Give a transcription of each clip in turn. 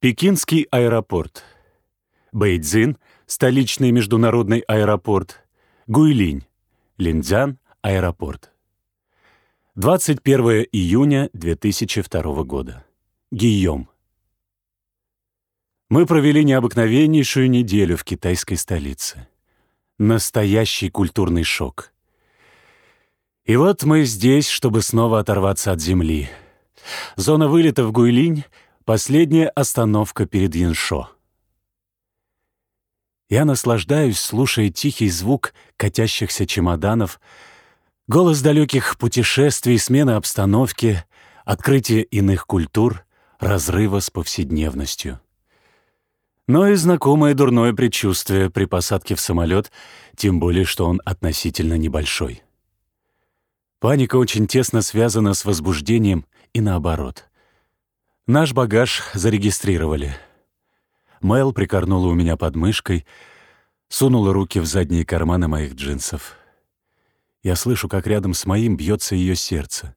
Пекинский аэропорт. Бэйцзин — столичный международный аэропорт. Гуйлинь. Линцзян — аэропорт. 21 июня 2002 года. Гийом. Мы провели необыкновеннейшую неделю в китайской столице. Настоящий культурный шок. И вот мы здесь, чтобы снова оторваться от земли. Зона вылета в Гуйлинь — последняя остановка перед Яншо. Я наслаждаюсь, слушая тихий звук катящихся чемоданов, голос далеких путешествий, смены обстановки, открытие иных культур, разрыва с повседневностью но и знакомое дурное предчувствие при посадке в самолет, тем более, что он относительно небольшой. Паника очень тесно связана с возбуждением и наоборот. Наш багаж зарегистрировали. Мэл прикорнула у меня под мышкой, сунула руки в задние карманы моих джинсов. Я слышу, как рядом с моим бьется ее сердце.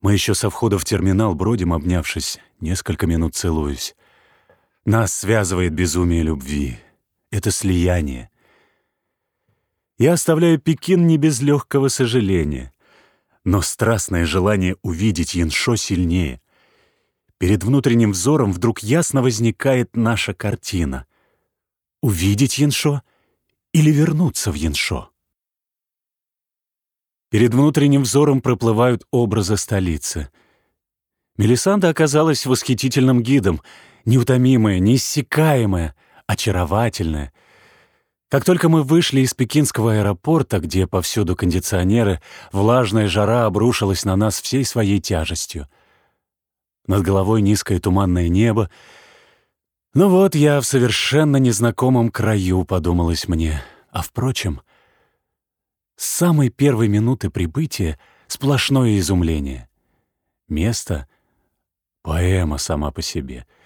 Мы еще со входа в терминал бродим, обнявшись, несколько минут целуюсь. Нас связывает безумие любви. Это слияние. Я оставляю Пекин не без легкого сожаления. Но страстное желание увидеть Яншо сильнее. Перед внутренним взором вдруг ясно возникает наша картина. Увидеть Яншо или вернуться в Яншо? Перед внутренним взором проплывают образы столицы. Мелисанда оказалась восхитительным гидом — неутомимая, неиссякаемая, очаровательная. Как только мы вышли из пекинского аэропорта, где повсюду кондиционеры, влажная жара обрушилась на нас всей своей тяжестью. Над головой низкое туманное небо. Ну вот я в совершенно незнакомом краю, подумалось мне. А впрочем, с самой первой минуты прибытия сплошное изумление. Место — поэма сама по себе —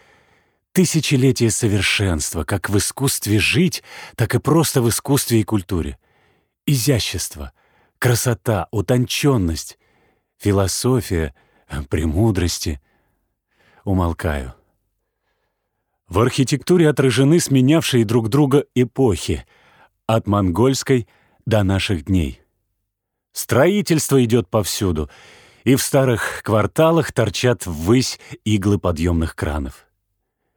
Тысячелетие совершенства, как в искусстве жить, так и просто в искусстве и культуре. Изящество, красота, утонченность, философия, премудрости. Умолкаю. В архитектуре отражены сменявшие друг друга эпохи, от монгольской до наших дней. Строительство идет повсюду, и в старых кварталах торчат ввысь иглы подъемных кранов.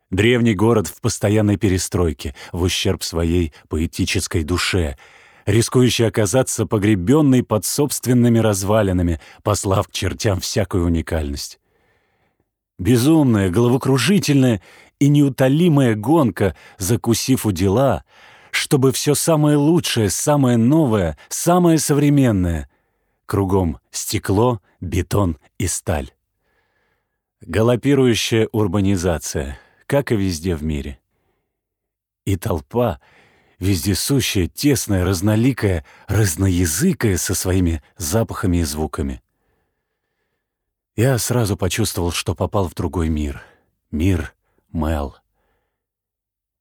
Древний город в постоянной перестройке, в ущерб своей поэтической душе, рискующий оказаться погребенный под собственными развалинами, послав к чертям всякую уникальность. Безумная, головокружительная и неутолимая гонка, закусив у дела, чтобы все самое лучшее, самое новое, самое современное. Кругом стекло, бетон и сталь. Галопирующая урбанизация — как и везде в мире. И толпа, вездесущая, тесная, разноликая, разноязыкая со своими запахами и звуками. Я сразу почувствовал, что попал в другой мир. Мир Мел.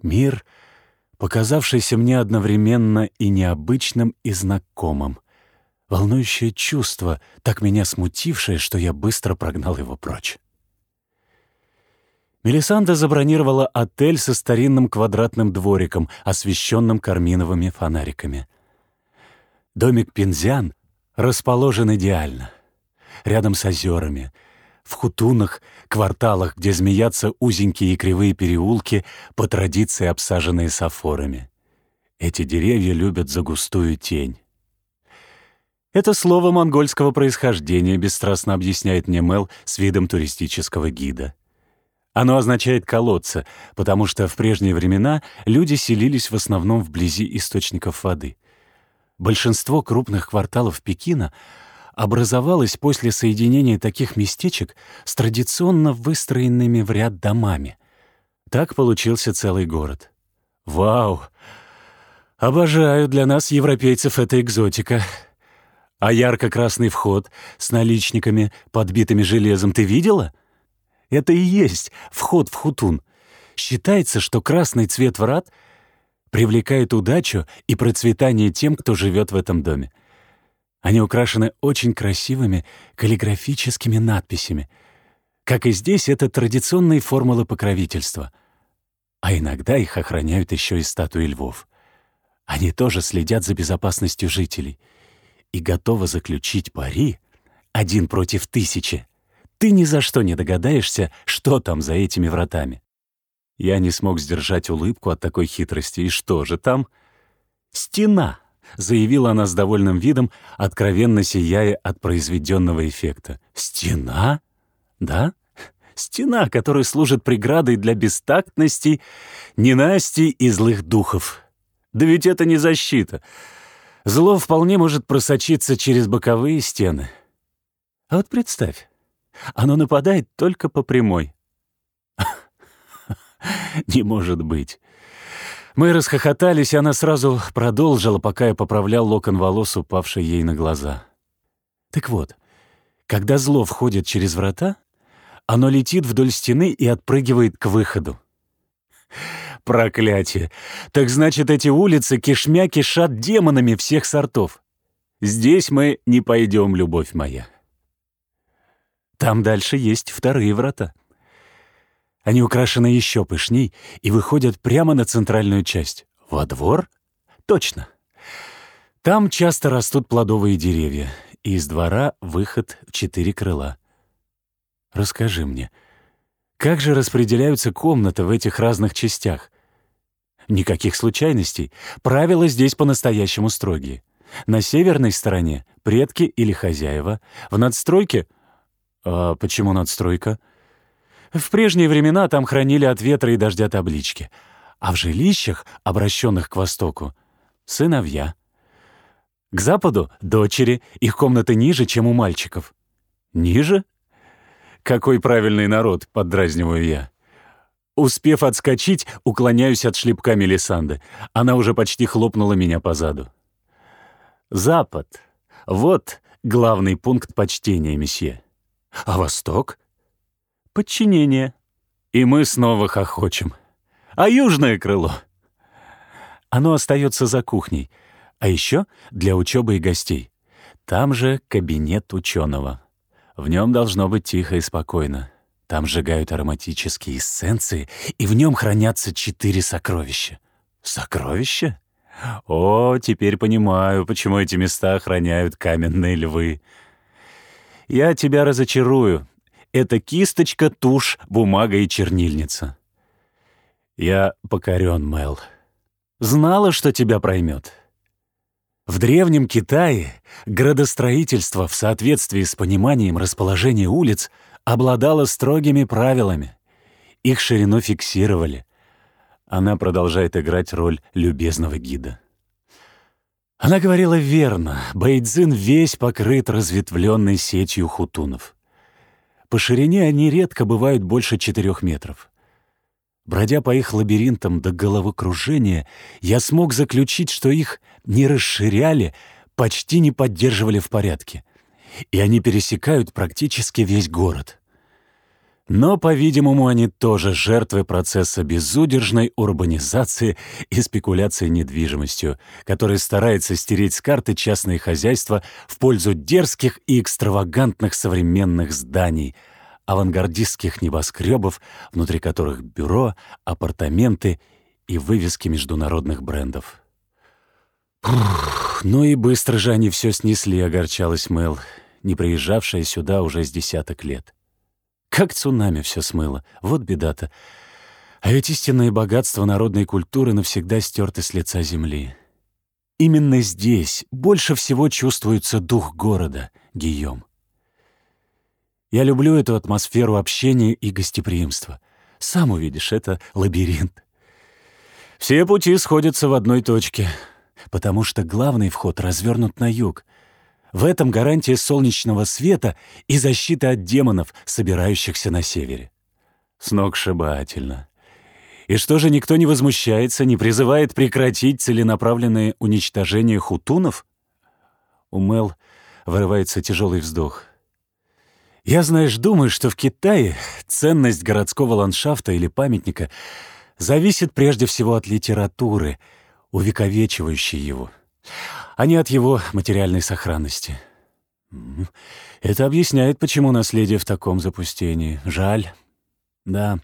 Мир, показавшийся мне одновременно и необычным, и знакомым. Волнующее чувство, так меня смутившее, что я быстро прогнал его прочь. Мелисанда забронировала отель со старинным квадратным двориком, освещенным карминовыми фонариками. Домик Пинзян расположен идеально. Рядом с озерами, в хутунах, кварталах, где змеятся узенькие и кривые переулки, по традиции обсаженные сафорами. Эти деревья любят за густую тень. Это слово монгольского происхождения бесстрастно объясняет мне Мел с видом туристического гида. Оно означает «колодца», потому что в прежние времена люди селились в основном вблизи источников воды. Большинство крупных кварталов Пекина образовалось после соединения таких местечек с традиционно выстроенными в ряд домами. Так получился целый город. Вау! Обожаю, для нас, европейцев, это экзотика. А ярко-красный вход с наличниками, подбитыми железом, ты видела? — это и есть вход в хутун. Считается, что красный цвет врат привлекает удачу и процветание тем, кто живет в этом доме. Они украшены очень красивыми каллиграфическими надписями. Как и здесь, это традиционные формулы покровительства. А иногда их охраняют еще и статуи львов. Они тоже следят за безопасностью жителей и готовы заключить пари один против тысячи. Ты ни за что не догадаешься, что там за этими вратами. Я не смог сдержать улыбку от такой хитрости. И что же там? Стена, заявила она с довольным видом, откровенно сияя от произведенного эффекта. Стена? Да? Стена, которая служит преградой для бестактности, ненастий и злых духов. Да ведь это не защита. Зло вполне может просочиться через боковые стены. А вот представь, оно нападает только по прямой. Не может быть. Мы расхохотались, и она сразу продолжила, пока я поправлял локон волос, упавший ей на глаза. Так вот, когда зло входит через врата, оно летит вдоль стены и отпрыгивает к выходу. Проклятие! Так значит, эти улицы кишмя кишат демонами всех сортов. Здесь мы не пойдем, любовь моя. Там дальше есть вторые врата. Они украшены еще пышней и выходят прямо на центральную часть. Во двор? Точно. Там часто растут плодовые деревья, и из двора выход в четыре крыла. Расскажи мне, как же распределяются комнаты в этих разных частях? Никаких случайностей. Правила здесь по-настоящему строгие. На северной стороне — предки или хозяева. В надстройке — а почему надстройка? В прежние времена там хранили от ветра и дождя таблички, а в жилищах, обращенных к востоку, — сыновья. К западу — дочери, их комнаты ниже, чем у мальчиков. Ниже? Какой правильный народ, поддразниваю я. Успев отскочить, уклоняюсь от шлепка Мелисанды. Она уже почти хлопнула меня по заду. Запад. Вот главный пункт почтения, месье. А Восток? Подчинение. И мы снова хохочем. А южное крыло? Оно остается за кухней. А еще для учебы и гостей. Там же кабинет ученого. В нем должно быть тихо и спокойно. Там сжигают ароматические эссенции, и в нем хранятся четыре сокровища. Сокровища? О, теперь понимаю, почему эти места охраняют каменные львы. Я тебя разочарую. Это кисточка, тушь, бумага и чернильница. Я покорен, Мел. Знала, что тебя проймет. В Древнем Китае градостроительство в соответствии с пониманием расположения улиц обладало строгими правилами. Их ширину фиксировали. Она продолжает играть роль любезного гида. Она говорила верно. Бейдзин весь покрыт разветвленной сетью хутунов. По ширине они редко бывают больше четырех метров. Бродя по их лабиринтам до головокружения, я смог заключить, что их не расширяли, почти не поддерживали в порядке. И они пересекают практически весь город. Но, по-видимому, они тоже жертвы процесса безудержной урбанизации и спекуляции недвижимостью, который старается стереть с карты частные хозяйства в пользу дерзких и экстравагантных современных зданий, авангардистских небоскребов, внутри которых бюро, апартаменты и вывески международных брендов. ну и быстро же они все снесли, огорчалась Мэл, не приезжавшая сюда уже с десяток лет. Как цунами все смыло. Вот беда-то. А ведь истинные богатства народной культуры навсегда стерты с лица земли. Именно здесь больше всего чувствуется дух города, Гийом. Я люблю эту атмосферу общения и гостеприимства. Сам увидишь, это лабиринт. Все пути сходятся в одной точке, потому что главный вход развернут на юг — в этом гарантия солнечного света и защита от демонов, собирающихся на севере. Сногсшибательно. И что же никто не возмущается, не призывает прекратить целенаправленное уничтожение хутунов? У Мел вырывается тяжелый вздох. Я, знаешь, думаю, что в Китае ценность городского ландшафта или памятника зависит прежде всего от литературы, увековечивающей его а не от его материальной сохранности. Это объясняет, почему наследие в таком запустении. Жаль. Да,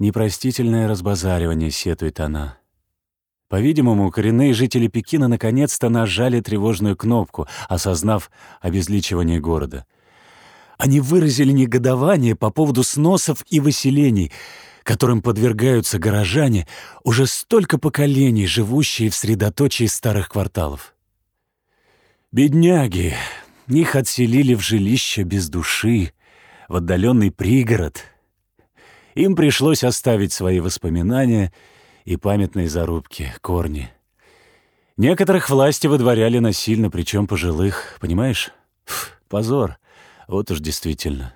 непростительное разбазаривание, сетует она. По-видимому, коренные жители Пекина наконец-то нажали тревожную кнопку, осознав обезличивание города. Они выразили негодование по поводу сносов и выселений, которым подвергаются горожане, уже столько поколений, живущие в средоточии старых кварталов. Бедняги, их отселили в жилище без души, в отдаленный пригород. Им пришлось оставить свои воспоминания — и памятные зарубки, корни. Некоторых власти выдворяли насильно, причем пожилых, понимаешь? Ф, позор. Вот уж действительно.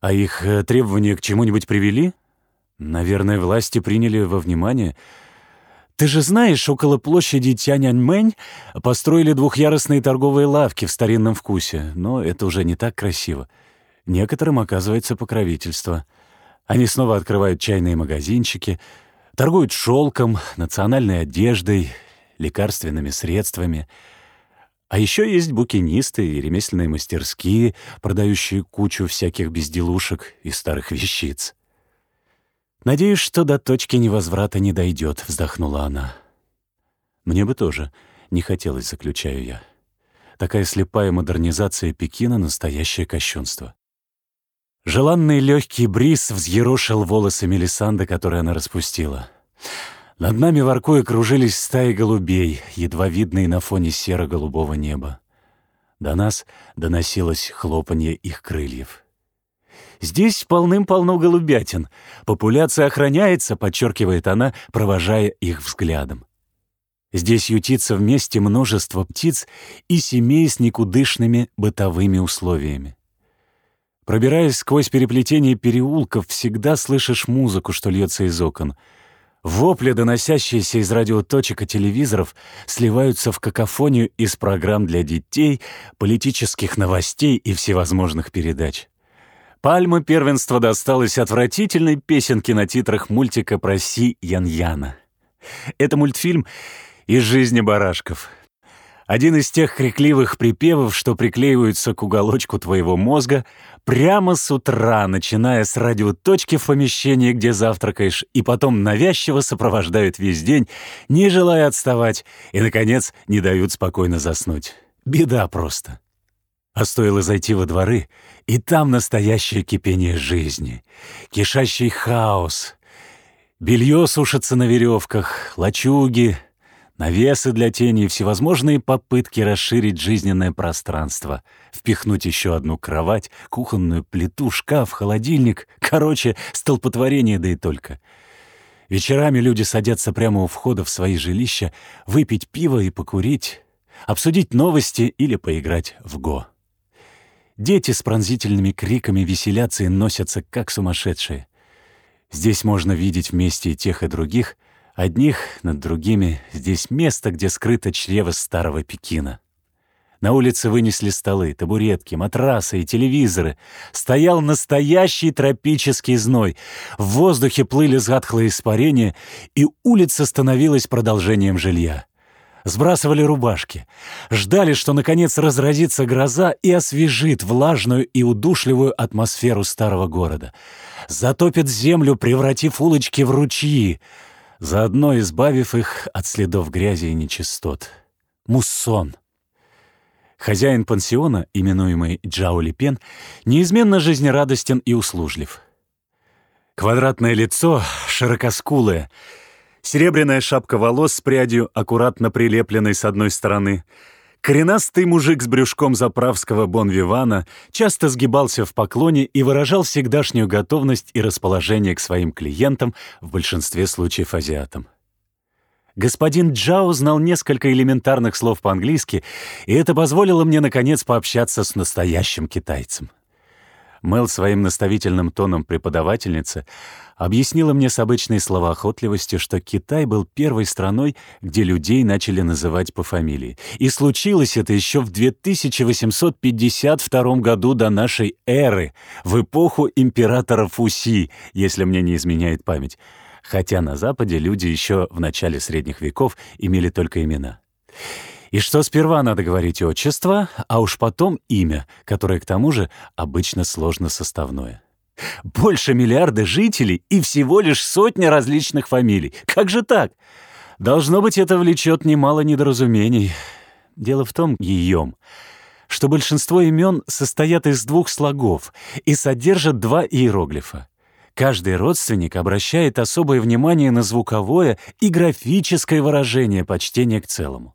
А их э, требования к чему-нибудь привели? Наверное, власти приняли во внимание. Ты же знаешь, около площади Тяньаньмэнь построили двухъярусные торговые лавки в старинном вкусе, но это уже не так красиво. Некоторым оказывается покровительство. Они снова открывают чайные магазинчики — Торгуют шелком, национальной одеждой, лекарственными средствами. А еще есть букинисты и ремесленные мастерские, продающие кучу всяких безделушек и старых вещиц. «Надеюсь, что до точки невозврата не дойдет», — вздохнула она. «Мне бы тоже не хотелось, заключаю я. Такая слепая модернизация Пекина — настоящее кощунство. Желанный легкий бриз взъерошил волосы Мелисанды, которые она распустила. Над нами воркуя кружились стаи голубей, едва видные на фоне серо-голубого неба. До нас доносилось хлопанье их крыльев. «Здесь полным-полно голубятин. Популяция охраняется», — подчеркивает она, провожая их взглядом. Здесь ютится вместе множество птиц и семей с никудышными бытовыми условиями. Пробираясь сквозь переплетение переулков, всегда слышишь музыку, что льется из окон. Вопли, доносящиеся из радиоточек и телевизоров, сливаются в какофонию из программ для детей, политических новостей и всевозможных передач. Пальма первенства досталась отвратительной песенке на титрах мультика про Си Ян-Яна. Это мультфильм из жизни барашков. Один из тех крикливых припевов, что приклеиваются к уголочку твоего мозга прямо с утра, начиная с радиоточки в помещении, где завтракаешь, и потом навязчиво сопровождают весь день, не желая отставать, и, наконец, не дают спокойно заснуть. Беда просто. А стоило зайти во дворы, и там настоящее кипение жизни, кишащий хаос. Белье сушится на веревках, лачуги, Навесы для тени и всевозможные попытки расширить жизненное пространство, впихнуть еще одну кровать, кухонную плиту, шкаф, холодильник. Короче, столпотворение да и только. Вечерами люди садятся прямо у входа в свои жилища, выпить пиво и покурить, обсудить новости или поиграть в го. Дети с пронзительными криками веселятся и носятся, как сумасшедшие. Здесь можно видеть вместе и тех, и других — Одних над другими здесь место, где скрыто чрево старого Пекина. На улице вынесли столы, табуретки, матрасы и телевизоры. Стоял настоящий тропический зной. В воздухе плыли затхлые испарения, и улица становилась продолжением жилья. Сбрасывали рубашки. Ждали, что наконец разразится гроза и освежит влажную и удушливую атмосферу старого города. Затопит землю, превратив улочки в ручьи — заодно избавив их от следов грязи и нечистот. Муссон. Хозяин пансиона, именуемый Джао Липен, неизменно жизнерадостен и услужлив. Квадратное лицо, широкоскулое, серебряная шапка волос с прядью, аккуратно прилепленной с одной стороны — Коренастый мужик с брюшком заправского бонвивана часто сгибался в поклоне и выражал всегдашнюю готовность и расположение к своим клиентам, в большинстве случаев азиатам. Господин Джао знал несколько элементарных слов по-английски, и это позволило мне, наконец, пообщаться с настоящим китайцем. Мэл своим наставительным тоном преподавательницы объяснила мне с обычной словоохотливостью, что Китай был первой страной, где людей начали называть по фамилии. И случилось это еще в 2852 году до нашей эры, в эпоху императора Фуси, если мне не изменяет память. Хотя на Западе люди еще в начале средних веков имели только имена. И что сперва надо говорить отчество, а уж потом имя, которое к тому же обычно сложно составное. Больше миллиарда жителей и всего лишь сотня различных фамилий. Как же так? Должно быть, это влечет немало недоразумений. Дело в том, Гийом, что большинство имен состоят из двух слогов и содержат два иероглифа. Каждый родственник обращает особое внимание на звуковое и графическое выражение почтения к целому.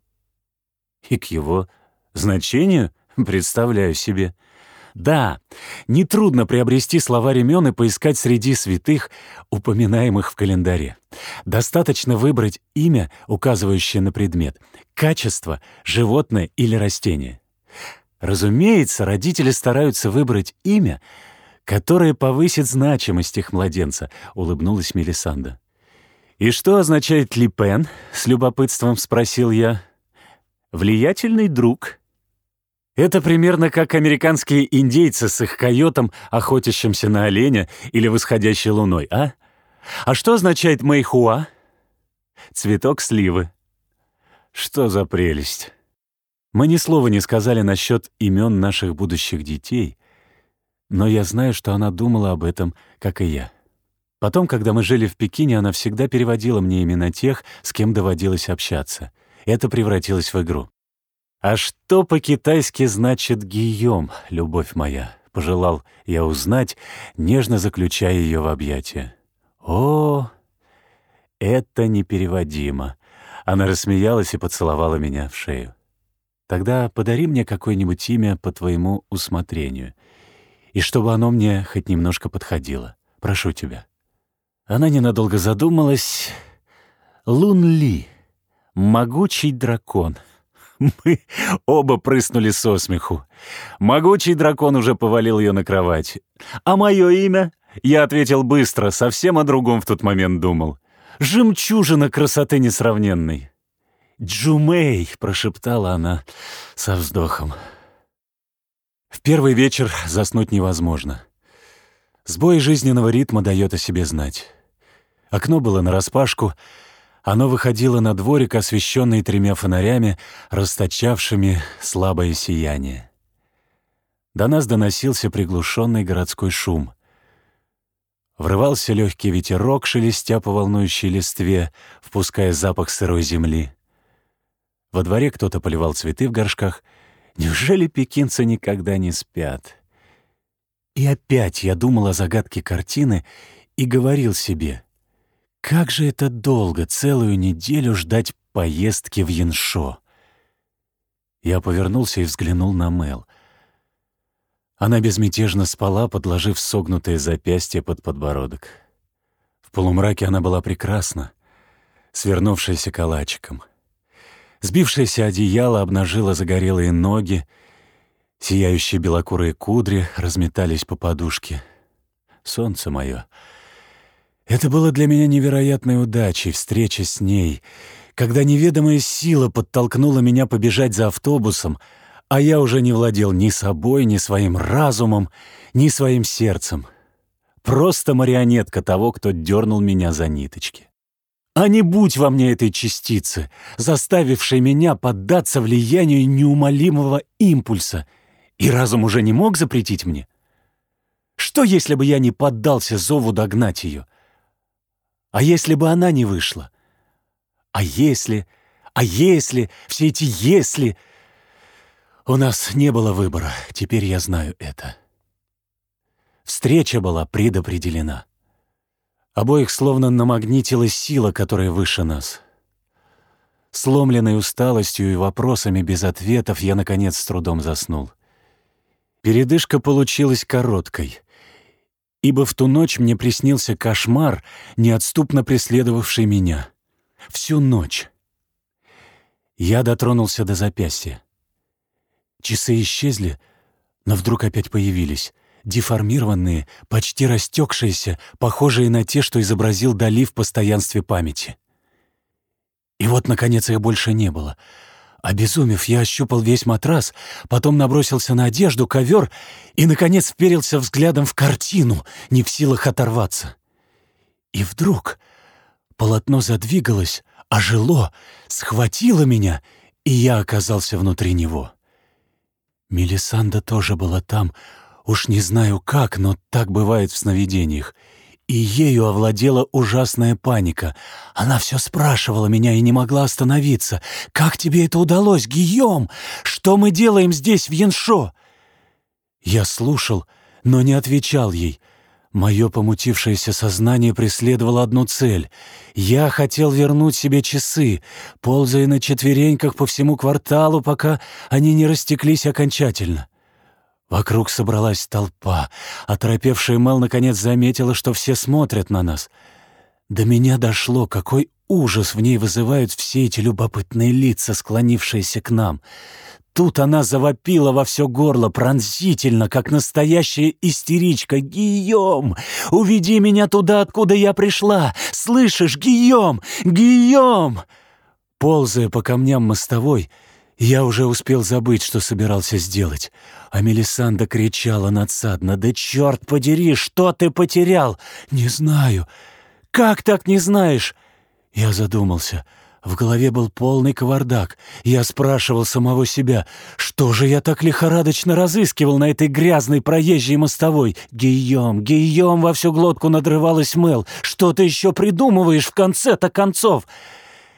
И к его значению представляю себе. Да, нетрудно приобрести словарь имен и поискать среди святых, упоминаемых в календаре. Достаточно выбрать имя, указывающее на предмет, качество, животное или растение. Разумеется, родители стараются выбрать имя, которое повысит значимость их младенца, улыбнулась Мелисанда. «И что означает Липен?» — с любопытством спросил я. «Влиятельный друг». Это примерно как американские индейцы с их койотом, охотящимся на оленя или восходящей луной, а? А что означает мэйхуа? Цветок сливы. Что за прелесть. Мы ни слова не сказали насчет имен наших будущих детей, но я знаю, что она думала об этом, как и я. Потом, когда мы жили в Пекине, она всегда переводила мне имена тех, с кем доводилось общаться. Это превратилось в игру. «А что по-китайски значит «гийом», любовь моя?» — пожелал я узнать, нежно заключая ее в объятия. «О, это непереводимо!» Она рассмеялась и поцеловала меня в шею. Тогда подари мне какое-нибудь имя по твоему усмотрению. И чтобы оно мне хоть немножко подходило. Прошу тебя». Она ненадолго задумалась. «Лун Ли. Могучий дракон». Мы оба прыснули со смеху. Могучий дракон уже повалил ее на кровать. «А мое имя?» Я ответил быстро, совсем о другом в тот момент думал. «Жемчужина красоты несравненной». «Джумей!» — прошептала она со вздохом. В первый вечер заснуть невозможно. Сбой жизненного ритма дает о себе знать. Окно было нараспашку, оно выходило на дворик, освещенный тремя фонарями, расточавшими слабое сияние. До нас доносился приглушенный городской шум. Врывался легкий ветерок, шелестя по волнующей листве, впуская запах сырой земли. Во дворе кто-то поливал цветы в горшках. Неужели пекинцы никогда не спят? И опять я думал о загадке картины и говорил себе, как же это долго, целую неделю ждать поездки в Яншо. Я повернулся и взглянул на Мел. Она безмятежно спала, подложив согнутое запястье под подбородок. В полумраке она была прекрасна, свернувшаяся калачиком — Сбившееся одеяло обнажило загорелые ноги, сияющие белокурые кудри разметались по подушке. Солнце мое. Это было для меня невероятной удачей, встреча с ней, когда неведомая сила подтолкнула меня побежать за автобусом, а я уже не владел ни собой, ни своим разумом, ни своим сердцем. Просто марионетка того, кто дернул меня за ниточки. А не будь во мне этой частицы, заставившей меня поддаться влиянию неумолимого импульса, и разум уже не мог запретить мне? Что, если бы я не поддался зову догнать ее? А если бы она не вышла? А если, а если, все эти «если»... У нас не было выбора, теперь я знаю это. Встреча была предопределена. Обоих словно намагнитила сила, которая выше нас. Сломленный усталостью и вопросами без ответов, я, наконец, с трудом заснул. Передышка получилась короткой, ибо в ту ночь мне приснился кошмар, неотступно преследовавший меня. Всю ночь. Я дотронулся до запястья. Часы исчезли, но вдруг опять появились деформированные, почти растекшиеся, похожие на те, что изобразил Дали в постоянстве памяти. И вот, наконец, их больше не было. Обезумев, я ощупал весь матрас, потом набросился на одежду, ковер и, наконец, вперился взглядом в картину, не в силах оторваться. И вдруг полотно задвигалось, ожило, схватило меня и я оказался внутри него. Мелисанда тоже была там, уж не знаю как, но так бывает в сновидениях. И ею овладела ужасная паника. Она все спрашивала меня и не могла остановиться. «Как тебе это удалось, Гийом? Что мы делаем здесь, в Яншо?» Я слушал, но не отвечал ей — Мое помутившееся сознание преследовало одну цель. Я хотел вернуть себе часы, ползая на четвереньках по всему кварталу, пока они не растеклись окончательно. Вокруг собралась толпа. Оторопевшая Мел наконец заметила, что все смотрят на нас. До меня дошло, какой ужас в ней вызывают все эти любопытные лица, склонившиеся к нам — Тут она завопила во все горло пронзительно, как настоящая истеричка. «Гийом! Уведи меня туда, откуда я пришла! Слышишь, Гийом! Гийом!» Ползая по камням мостовой, я уже успел забыть, что собирался сделать. А Мелисанда кричала надсадно. «Да черт подери, что ты потерял?» «Не знаю». «Как так не знаешь?» Я задумался. В голове был полный кавардак. Я спрашивал самого себя, что же я так лихорадочно разыскивал на этой грязной проезжей мостовой? «Гийом, Гийом!» — во всю глотку надрывалась Мэл. «Что ты еще придумываешь в конце-то концов?»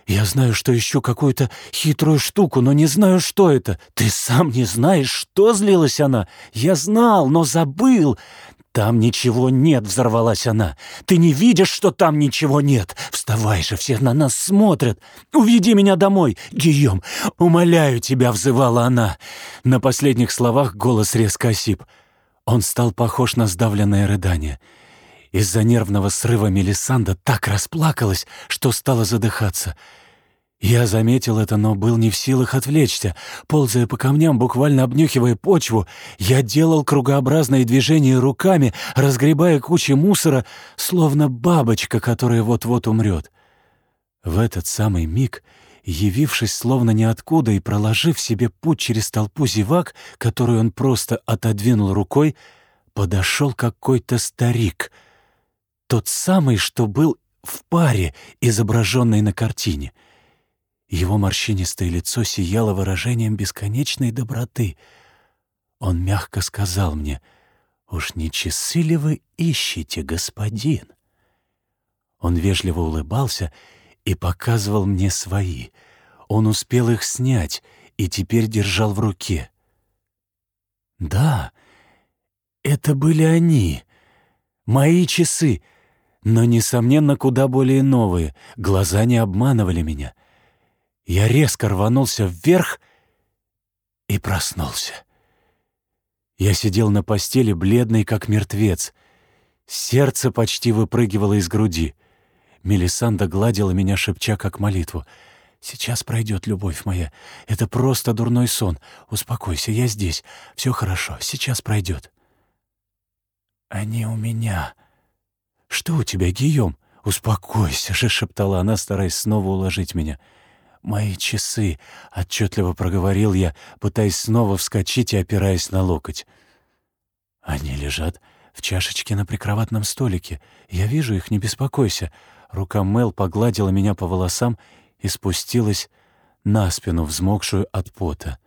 «Я знаю, что ищу какую-то хитрую штуку, но не знаю, что это. Ты сам не знаешь, что злилась она? Я знал, но забыл. «Там ничего нет!» — взорвалась она. «Ты не видишь, что там ничего нет? Вставай же, все на нас смотрят! Уведи меня домой! Гийом, умоляю тебя!» — взывала она. На последних словах голос резко осип. Он стал похож на сдавленное рыдание. Из-за нервного срыва Мелисанда так расплакалась, что стала задыхаться — я заметил это, но был не в силах отвлечься. Ползая по камням, буквально обнюхивая почву, я делал кругообразные движения руками, разгребая кучи мусора, словно бабочка, которая вот-вот умрет. В этот самый миг, явившись словно ниоткуда и проложив себе путь через толпу зевак, которую он просто отодвинул рукой, подошел какой-то старик. Тот самый, что был в паре, изображенной на картине — его морщинистое лицо сияло выражением бесконечной доброты. Он мягко сказал мне, «Уж не часы ли вы ищете, господин?» Он вежливо улыбался и показывал мне свои. Он успел их снять и теперь держал в руке. «Да, это были они, мои часы, но, несомненно, куда более новые. Глаза не обманывали меня». Я резко рванулся вверх и проснулся. Я сидел на постели, бледный, как мертвец. Сердце почти выпрыгивало из груди. Мелисанда гладила меня, шепча, как молитву. «Сейчас пройдет, любовь моя. Это просто дурной сон. Успокойся, я здесь. Все хорошо, сейчас пройдет». «Они у меня». «Что у тебя, Гийом?» «Успокойся же», — шептала она, стараясь снова уложить меня. «Мои часы», — отчетливо проговорил я, пытаясь снова вскочить и опираясь на локоть. «Они лежат в чашечке на прикроватном столике. Я вижу их, не беспокойся». Рука Мел погладила меня по волосам и спустилась на спину, взмокшую от пота.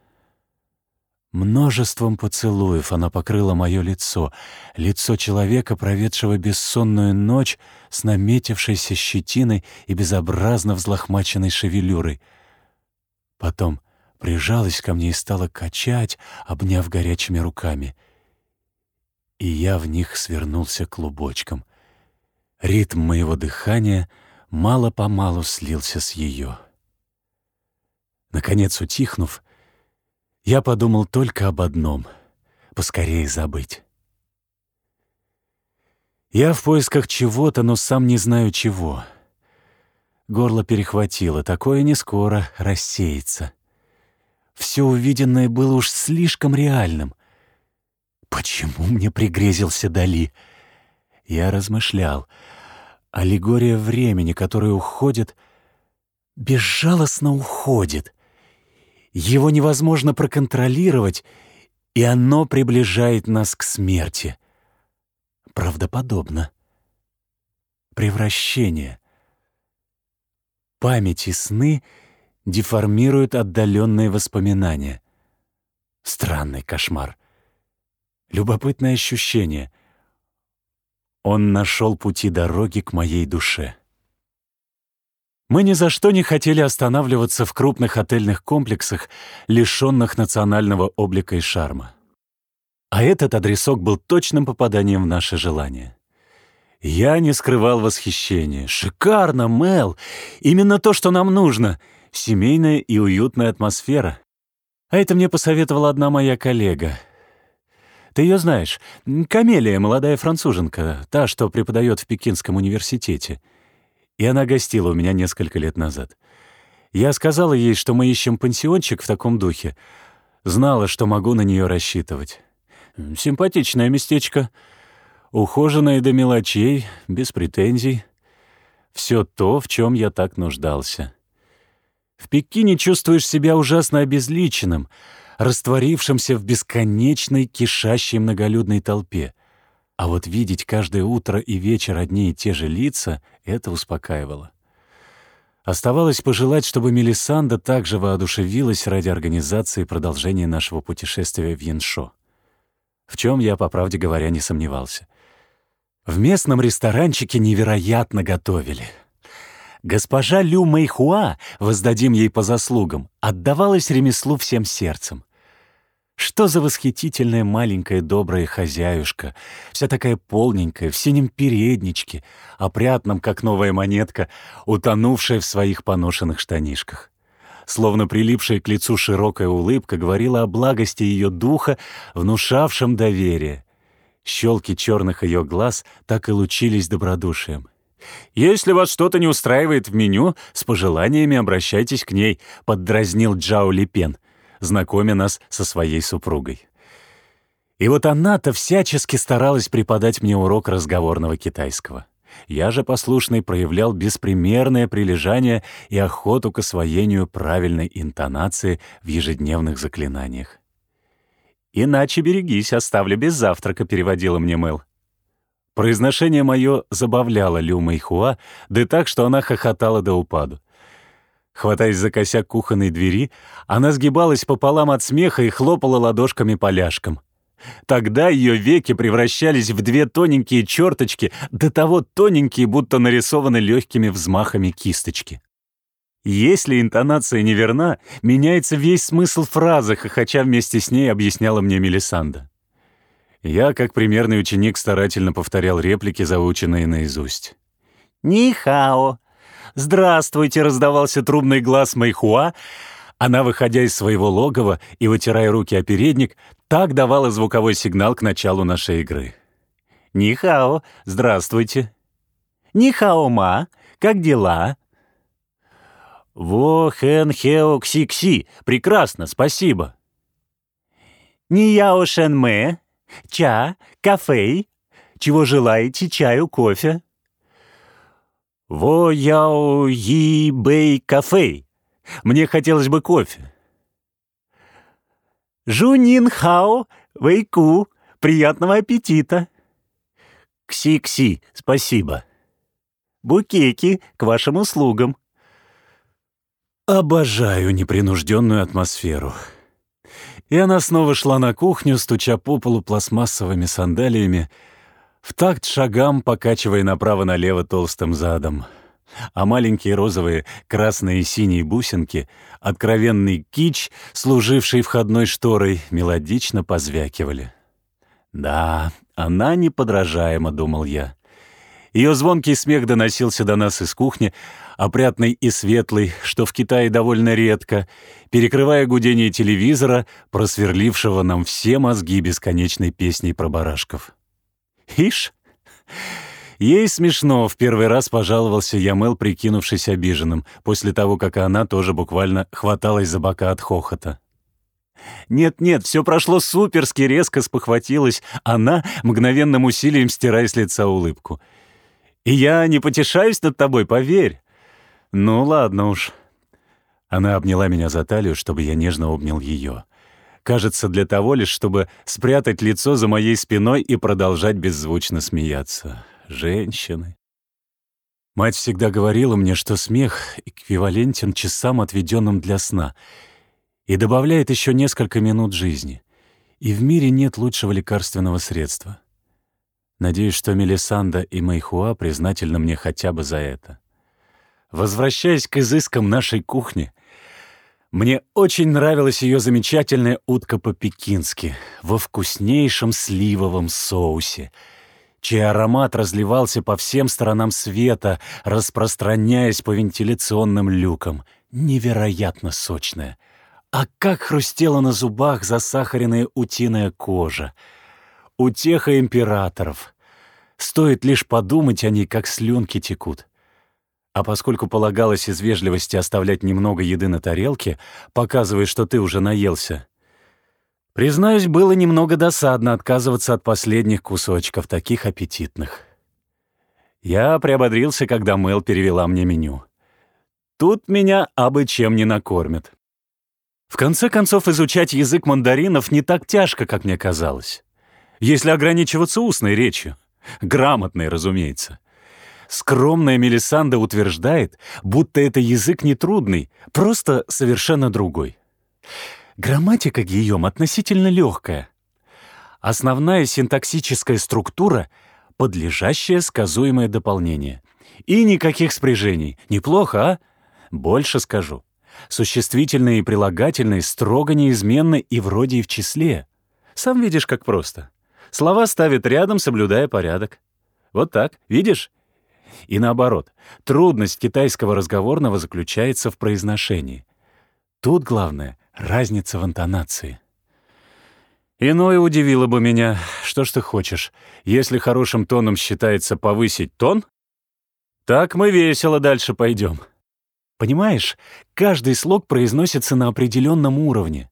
Множеством поцелуев она покрыла мое лицо, лицо человека, проведшего бессонную ночь с наметившейся щетиной и безобразно взлохмаченной шевелюрой. Потом прижалась ко мне и стала качать, обняв горячими руками. И я в них свернулся клубочком. Ритм моего дыхания мало-помалу слился с ее. Наконец, утихнув, я подумал только об одном — поскорее забыть. Я в поисках чего-то, но сам не знаю чего. Горло перехватило, такое не скоро рассеется. Все увиденное было уж слишком реальным. Почему мне пригрезился Дали? Я размышлял. Аллегория времени, которое уходит, безжалостно уходит — его невозможно проконтролировать, и оно приближает нас к смерти. Правдоподобно. Превращение. Память и сны деформируют отдаленные воспоминания. Странный кошмар. Любопытное ощущение. Он нашел пути дороги к моей душе. Мы ни за что не хотели останавливаться в крупных отельных комплексах, лишенных национального облика и шарма. А этот адресок был точным попаданием в наше желание. Я не скрывал восхищения. «Шикарно, Мел! Именно то, что нам нужно! Семейная и уютная атмосфера!» А это мне посоветовала одна моя коллега. Ты ее знаешь. Камелия, молодая француженка, та, что преподает в Пекинском университете. И она гостила у меня несколько лет назад. Я сказала ей, что мы ищем пансиончик в таком духе. Знала, что могу на нее рассчитывать. Симпатичное местечко. Ухоженное до мелочей, без претензий. Все то, в чем я так нуждался. В Пекине чувствуешь себя ужасно обезличенным, растворившимся в бесконечной кишащей многолюдной толпе. А вот видеть каждое утро и вечер одни и те же лица — это успокаивало. Оставалось пожелать, чтобы Мелисанда также воодушевилась ради организации продолжения нашего путешествия в Яншо. В чем я, по правде говоря, не сомневался. В местном ресторанчике невероятно готовили — Госпожа Лю Мэйхуа, воздадим ей по заслугам, отдавалась ремеслу всем сердцем. Что за восхитительная маленькая добрая хозяюшка, вся такая полненькая, в синем передничке, опрятном, как новая монетка, утонувшая в своих поношенных штанишках. Словно прилипшая к лицу широкая улыбка говорила о благости ее духа, внушавшем доверие. Щелки черных ее глаз так и лучились добродушием. «Если вас что-то не устраивает в меню, с пожеланиями обращайтесь к ней», — поддразнил Джао Липен, знакомя нас со своей супругой. И вот она-то всячески старалась преподать мне урок разговорного китайского. Я же послушный проявлял беспримерное прилежание и охоту к освоению правильной интонации в ежедневных заклинаниях. «Иначе берегись, оставлю без завтрака», — переводила мне Мэл. Произношение мое забавляло Лю Мэйхуа, да так, что она хохотала до упаду. Хватаясь за косяк кухонной двери, она сгибалась пополам от смеха и хлопала ладошками по ляжкам. Тогда ее веки превращались в две тоненькие черточки, до того тоненькие, будто нарисованы легкими взмахами кисточки. Если интонация неверна, меняется весь смысл фразы, хохоча вместе с ней объясняла мне Мелисанда. Я, как примерный ученик, старательно повторял реплики, заученные наизусть. «Нихао!» «Здравствуйте!» — раздавался трубный глаз Мэйхуа. Она, выходя из своего логова и вытирая руки о передник, так давала звуковой сигнал к началу нашей игры. «Нихао! Здравствуйте!» «Нихао, ма! Как дела?» «Во хэн хео кси кси! Прекрасно, спасибо!» «Нияо шэн мэ!» Ча, кафе. Чего желаете, чаю, кофе? Во яо yi бэй кафе. Мне хотелось бы кофе. Жунин хао, вэйку. Приятного аппетита. Кси-кси, спасибо. Букеки к вашим услугам. Обожаю непринужденную атмосферу и она снова шла на кухню, стуча по полу пластмассовыми сандалиями, в такт шагам покачивая направо-налево толстым задом. А маленькие розовые, красные и синие бусинки, откровенный кич, служивший входной шторой, мелодично позвякивали. «Да, она неподражаема», — думал я. Ее звонкий смех доносился до нас из кухни, опрятный и светлый, что в Китае довольно редко, перекрывая гудение телевизора, просверлившего нам все мозги бесконечной песней про барашков. «Ишь!» Ей смешно, в первый раз пожаловался Ямел, прикинувшись обиженным, после того, как она тоже буквально хваталась за бока от хохота. «Нет-нет, все прошло суперски, резко спохватилась она, мгновенным усилием стирая с лица улыбку. И я не потешаюсь над тобой, поверь. Ну ладно уж. Она обняла меня за талию, чтобы я нежно обнял ее. Кажется, для того лишь, чтобы спрятать лицо за моей спиной и продолжать беззвучно смеяться. Женщины. Мать всегда говорила мне, что смех эквивалентен часам, отведенным для сна, и добавляет еще несколько минут жизни. И в мире нет лучшего лекарственного средства. Надеюсь, что Мелисанда и Майхуа признательны мне хотя бы за это. Возвращаясь к изыскам нашей кухни, мне очень нравилась ее замечательная утка по-пекински во вкуснейшем сливовом соусе, чей аромат разливался по всем сторонам света, распространяясь по вентиляционным люкам. Невероятно сочная. А как хрустела на зубах засахаренная утиная кожа. Утеха императоров. Стоит лишь подумать о ней, как слюнки текут. А поскольку полагалось из вежливости оставлять немного еды на тарелке, показывая, что ты уже наелся, признаюсь, было немного досадно отказываться от последних кусочков, таких аппетитных. Я приободрился, когда Мэл перевела мне меню. Тут меня абы чем не накормят. В конце концов, изучать язык мандаринов не так тяжко, как мне казалось. Если ограничиваться устной речью. Грамотной, разумеется. Скромная Мелисанда утверждает, будто это язык нетрудный, просто совершенно другой. Грамматика Гийом относительно легкая. Основная синтаксическая структура — подлежащее сказуемое дополнение. И никаких спряжений. Неплохо, а? Больше скажу. Существительные и прилагательные строго неизменны и вроде и в числе. Сам видишь, как просто. Слова ставят рядом, соблюдая порядок. Вот так, видишь? И наоборот, трудность китайского разговорного заключается в произношении. Тут главное — разница в интонации. Иное удивило бы меня. Что ж ты хочешь? Если хорошим тоном считается повысить тон, так мы весело дальше пойдем. Понимаешь, каждый слог произносится на определенном уровне.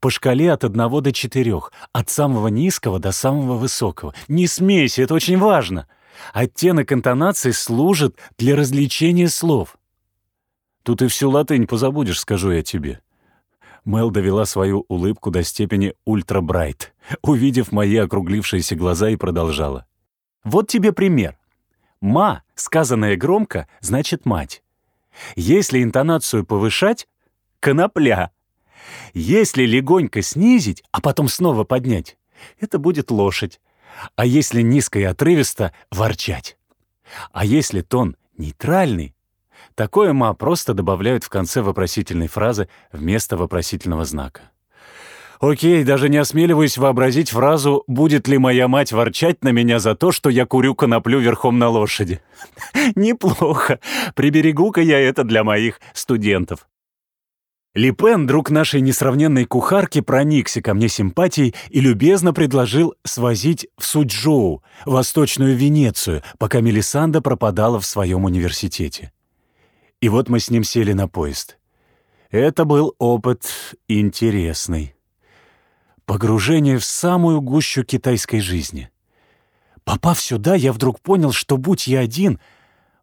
По шкале от одного до четырех, от самого низкого до самого высокого. Не смейся, это очень важно. Оттенок интонации служит для развлечения слов. Тут и всю латынь позабудешь, скажу я тебе. Мел довела свою улыбку до степени ультрабрайт, увидев мои округлившиеся глаза и продолжала. Вот тебе пример. «Ма», сказанное громко, значит «мать». Если интонацию повышать — конопля. Если легонько снизить, а потом снова поднять — это будет лошадь а если низко и отрывисто — ворчать. А если тон нейтральный, такое «ма» просто добавляют в конце вопросительной фразы вместо вопросительного знака. Окей, даже не осмеливаюсь вообразить фразу «Будет ли моя мать ворчать на меня за то, что я курю коноплю верхом на лошади?» Неплохо. Приберегу-ка я это для моих студентов. Липен, друг нашей несравненной кухарки, проникся ко мне симпатией и любезно предложил свозить в Суджоу, Восточную Венецию, пока Мелисанда пропадала в своем университете. И вот мы с ним сели на поезд. Это был опыт интересный. Погружение в самую гущу китайской жизни. Попав сюда, я вдруг понял, что будь я один,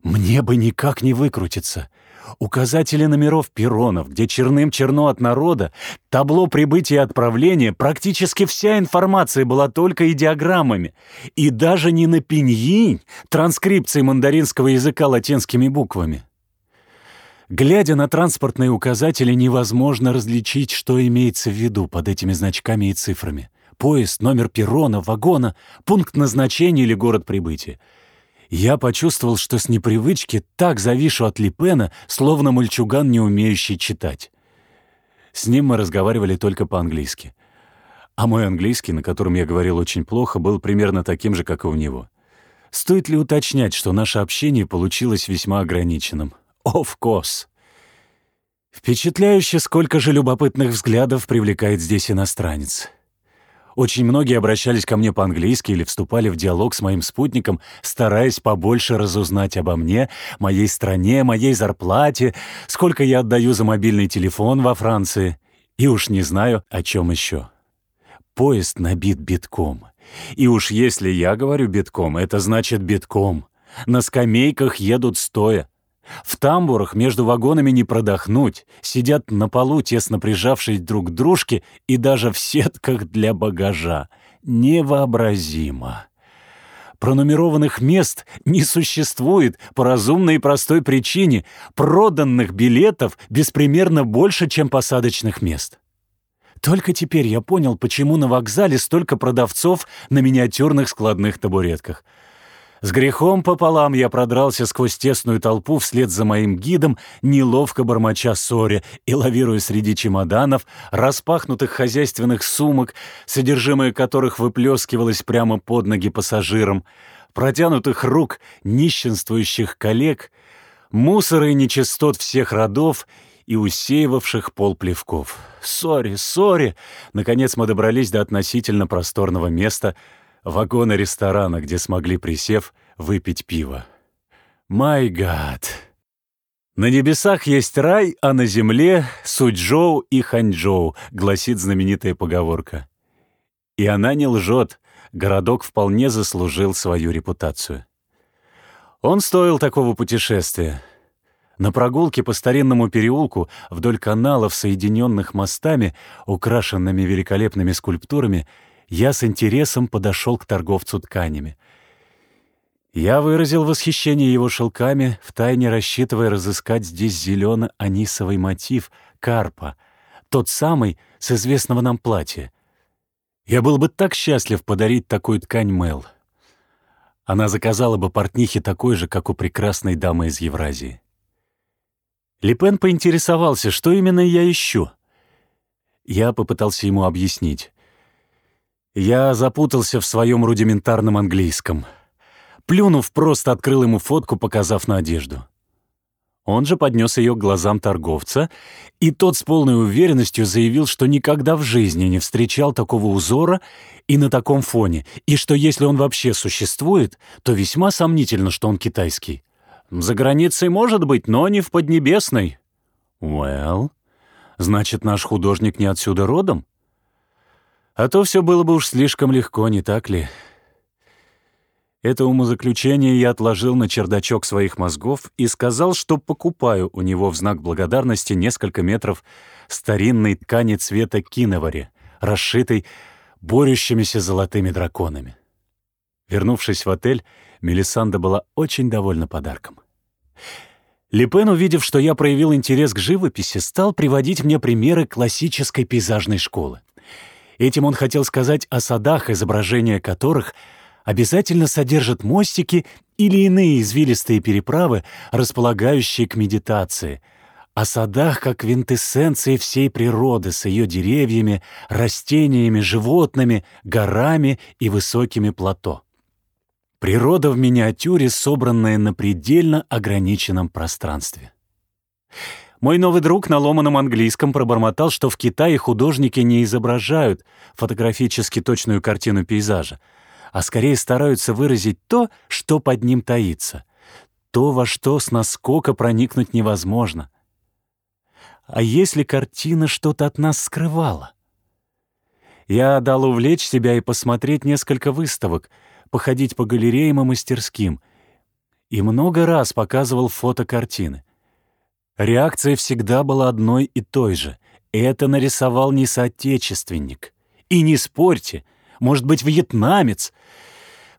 мне бы никак не выкрутиться — указатели номеров перронов, где черным черно от народа, табло прибытия и отправления, практически вся информация была только идеограммами. И даже не на пиньинь, транскрипции мандаринского языка латинскими буквами. Глядя на транспортные указатели, невозможно различить, что имеется в виду под этими значками и цифрами. Поезд, номер перрона, вагона, пункт назначения или город прибытия. Я почувствовал, что с непривычки так завишу от Липена, словно мальчуган, не умеющий читать. С ним мы разговаривали только по-английски. А мой английский, на котором я говорил очень плохо, был примерно таким же, как и у него. Стоит ли уточнять, что наше общение получилось весьма ограниченным? Of course. Впечатляюще, сколько же любопытных взглядов привлекает здесь иностранец. Очень многие обращались ко мне по-английски или вступали в диалог с моим спутником, стараясь побольше разузнать обо мне, моей стране, моей зарплате, сколько я отдаю за мобильный телефон во Франции. И уж не знаю, о чем еще. Поезд набит битком. И уж если я говорю битком, это значит битком. На скамейках едут стоя. В тамбурах между вагонами не продохнуть, сидят на полу, тесно прижавшись друг к дружке, и даже в сетках для багажа. Невообразимо. Пронумерованных мест не существует по разумной и простой причине. Проданных билетов беспримерно больше, чем посадочных мест. Только теперь я понял, почему на вокзале столько продавцов на миниатюрных складных табуретках. С грехом пополам я продрался сквозь тесную толпу вслед за моим гидом, неловко бормоча ссоре и лавируя среди чемоданов, распахнутых хозяйственных сумок, содержимое которых выплескивалось прямо под ноги пассажирам, протянутых рук нищенствующих коллег, мусора и нечистот всех родов и усеивавших пол плевков. Сори, сори! Наконец мы добрались до относительно просторного места — вагона ресторана, где смогли, присев, выпить пиво. Май гад! На небесах есть рай, а на земле — Суджоу и Ханчжоу, гласит знаменитая поговорка. И она не лжет, городок вполне заслужил свою репутацию. Он стоил такого путешествия. На прогулке по старинному переулку вдоль каналов, соединенных мостами, украшенными великолепными скульптурами, я с интересом подошел к торговцу тканями. Я выразил восхищение его шелками, втайне рассчитывая разыскать здесь зелено-анисовый мотив карпа, тот самый с известного нам платья. Я был бы так счастлив подарить такую ткань Мел. Она заказала бы портнихе такой же, как у прекрасной дамы из Евразии. Липен поинтересовался, что именно я ищу. Я попытался ему объяснить. Я запутался в своем рудиментарном английском. Плюнув, просто открыл ему фотку, показав на одежду. Он же поднес ее к глазам торговца, и тот с полной уверенностью заявил, что никогда в жизни не встречал такого узора и на таком фоне, и что если он вообще существует, то весьма сомнительно, что он китайский. За границей может быть, но не в Поднебесной. Well, значит, наш художник не отсюда родом? А то все было бы уж слишком легко, не так ли? Это умозаключение я отложил на чердачок своих мозгов и сказал, что покупаю у него в знак благодарности несколько метров старинной ткани цвета киновари, расшитой борющимися золотыми драконами. Вернувшись в отель, Мелисанда была очень довольна подарком. Липен, увидев, что я проявил интерес к живописи, стал приводить мне примеры классической пейзажной школы. Этим он хотел сказать о садах, изображения которых обязательно содержат мостики или иные извилистые переправы, располагающие к медитации, о садах как квинтэссенции всей природы с ее деревьями, растениями, животными, горами и высокими плато. Природа в миниатюре, собранная на предельно ограниченном пространстве. Мой новый друг на ломаном английском пробормотал, что в Китае художники не изображают фотографически точную картину пейзажа, а скорее стараются выразить то, что под ним таится, то, во что с наскока проникнуть невозможно. А если картина что-то от нас скрывала? Я дал увлечь себя и посмотреть несколько выставок, походить по галереям и мастерским, и много раз показывал фотокартины. Реакция всегда была одной и той же. Это нарисовал не соотечественник. И не спорьте, может быть, вьетнамец.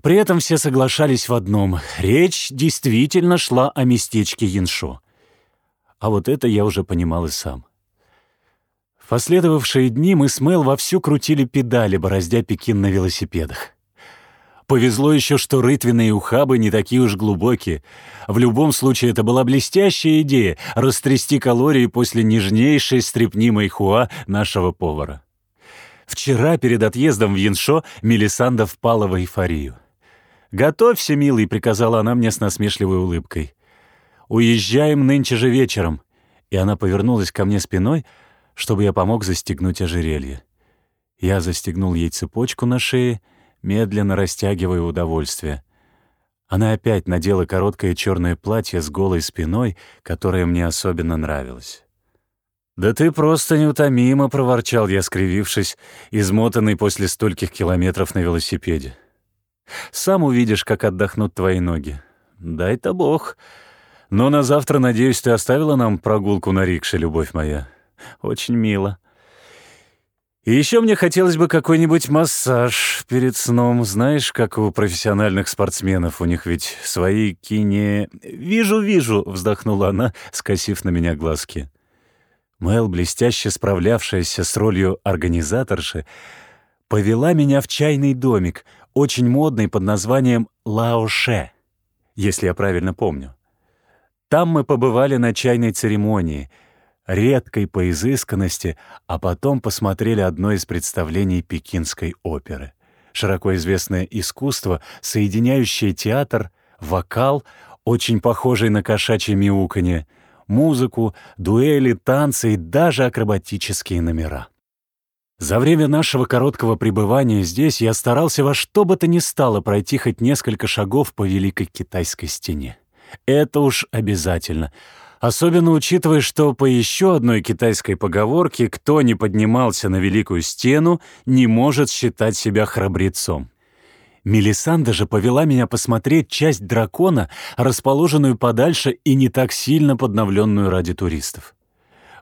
При этом все соглашались в одном. Речь действительно шла о местечке Яншо. А вот это я уже понимал и сам. В последовавшие дни мы с Мэл вовсю крутили педали, бороздя Пекин на велосипедах. Повезло еще, что рытвенные ухабы не такие уж глубокие. В любом случае, это была блестящая идея — растрясти калории после нежнейшей стрепни майхуа нашего повара. Вчера, перед отъездом в Яншо, Мелисанда впала в эйфорию. «Готовься, милый», — приказала она мне с насмешливой улыбкой. «Уезжаем нынче же вечером». И она повернулась ко мне спиной, чтобы я помог застегнуть ожерелье. Я застегнул ей цепочку на шее — медленно растягивая удовольствие. Она опять надела короткое черное платье с голой спиной, которое мне особенно нравилось. «Да ты просто неутомимо!» — проворчал я, скривившись, измотанный после стольких километров на велосипеде. «Сам увидишь, как отдохнут твои ноги. Дай-то бог. Но на завтра, надеюсь, ты оставила нам прогулку на рикше, любовь моя. Очень мило». И еще мне хотелось бы какой-нибудь массаж перед сном. Знаешь, как у профессиональных спортсменов, у них ведь свои кине... «Вижу, вижу», — вздохнула она, скосив на меня глазки. Мэл, блестяще справлявшаяся с ролью организаторши, повела меня в чайный домик, очень модный под названием Лаоше, если я правильно помню. Там мы побывали на чайной церемонии — редкой по изысканности, а потом посмотрели одно из представлений пекинской оперы. Широко известное искусство, соединяющее театр, вокал, очень похожий на кошачье мяуканье, музыку, дуэли, танцы и даже акробатические номера. За время нашего короткого пребывания здесь я старался во что бы то ни стало пройти хоть несколько шагов по Великой Китайской стене. Это уж обязательно — Особенно учитывая, что по еще одной китайской поговорке «кто не поднимался на Великую Стену, не может считать себя храбрецом». Мелисанда же повела меня посмотреть часть дракона, расположенную подальше и не так сильно подновленную ради туристов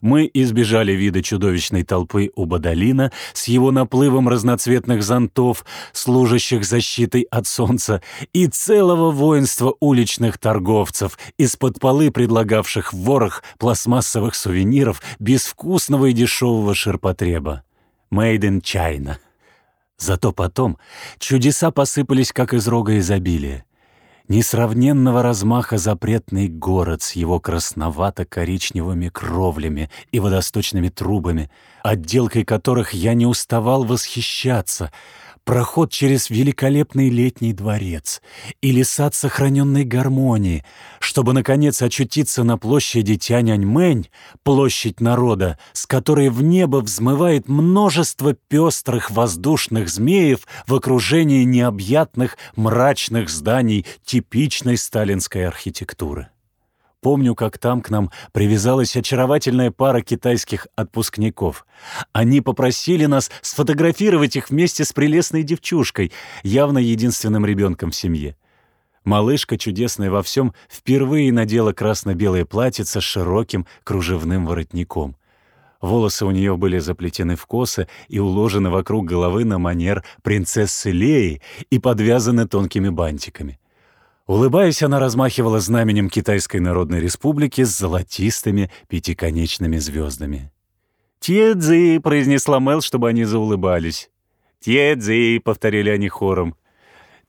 мы избежали вида чудовищной толпы у Бадалина с его наплывом разноцветных зонтов, служащих защитой от солнца, и целого воинства уличных торговцев, из-под полы предлагавших ворох пластмассовых сувениров безвкусного и дешевого ширпотреба. Made in China. Зато потом чудеса посыпались, как из рога изобилия несравненного размаха запретный город с его красновато-коричневыми кровлями и водосточными трубами, отделкой которых я не уставал восхищаться, проход через великолепный летний дворец или сад сохраненной гармонии, чтобы, наконец, очутиться на площади Тяньаньмэнь, площадь народа, с которой в небо взмывает множество пестрых воздушных змеев в окружении необъятных мрачных зданий типичной сталинской архитектуры. Помню, как там к нам привязалась очаровательная пара китайских отпускников. Они попросили нас сфотографировать их вместе с прелестной девчушкой, явно единственным ребенком в семье. Малышка, чудесная во всем, впервые надела красно-белое платьице с широким кружевным воротником. Волосы у нее были заплетены в косы и уложены вокруг головы на манер принцессы Леи и подвязаны тонкими бантиками. Улыбаясь, она размахивала знаменем Китайской Народной Республики с золотистыми пятиконечными звездами. «Тьедзи!» — произнесла Мел, чтобы они заулыбались. «Тьедзи!» — повторили они хором.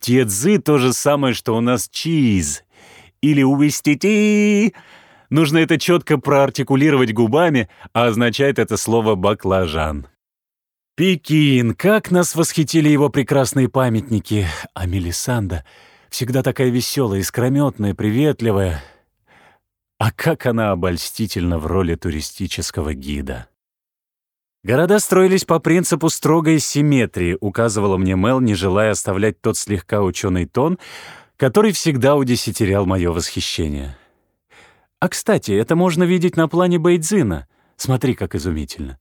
«Тьедзи» — то же самое, что у нас «чиз» или «увестити». Нужно это четко проартикулировать губами, а означает это слово «баклажан». Пекин, как нас восхитили его прекрасные памятники, а Мелисанда — всегда такая веселая, искрометная, приветливая. А как она обольстительна в роли туристического гида. Города строились по принципу строгой симметрии, указывала мне Мел, не желая оставлять тот слегка ученый тон, который всегда удесятерял мое восхищение. А, кстати, это можно видеть на плане Бейдзина. Смотри, как изумительно.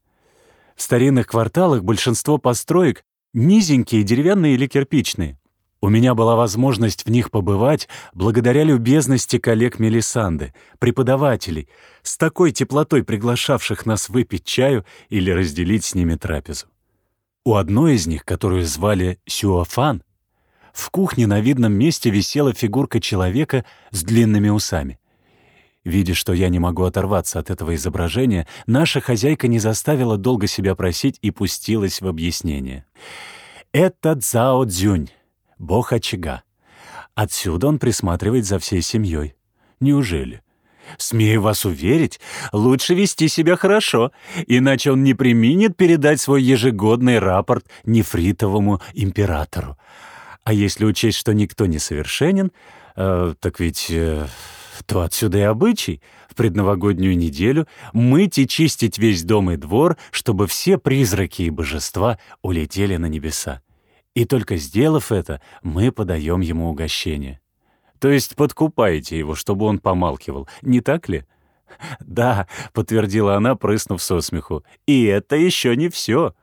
В старинных кварталах большинство построек низенькие, деревянные или кирпичные. У меня была возможность в них побывать благодаря любезности коллег Мелисанды, преподавателей, с такой теплотой приглашавших нас выпить чаю или разделить с ними трапезу. У одной из них, которую звали Сюафан, в кухне на видном месте висела фигурка человека с длинными усами. Видя, что я не могу оторваться от этого изображения, наша хозяйка не заставила долго себя просить и пустилась в объяснение. «Это Цао Цзюнь, бог очага. Отсюда он присматривает за всей семьей. Неужели? Смею вас уверить, лучше вести себя хорошо, иначе он не применит передать свой ежегодный рапорт нефритовому императору. А если учесть, что никто не совершенен, э, так ведь... Э, то отсюда и обычай в предновогоднюю неделю мыть и чистить весь дом и двор, чтобы все призраки и божества улетели на небеса. И только сделав это, мы подаем ему угощение. То есть подкупаете его, чтобы он помалкивал, не так ли? «Да», — подтвердила она, прыснув со смеху, — «и это еще не все».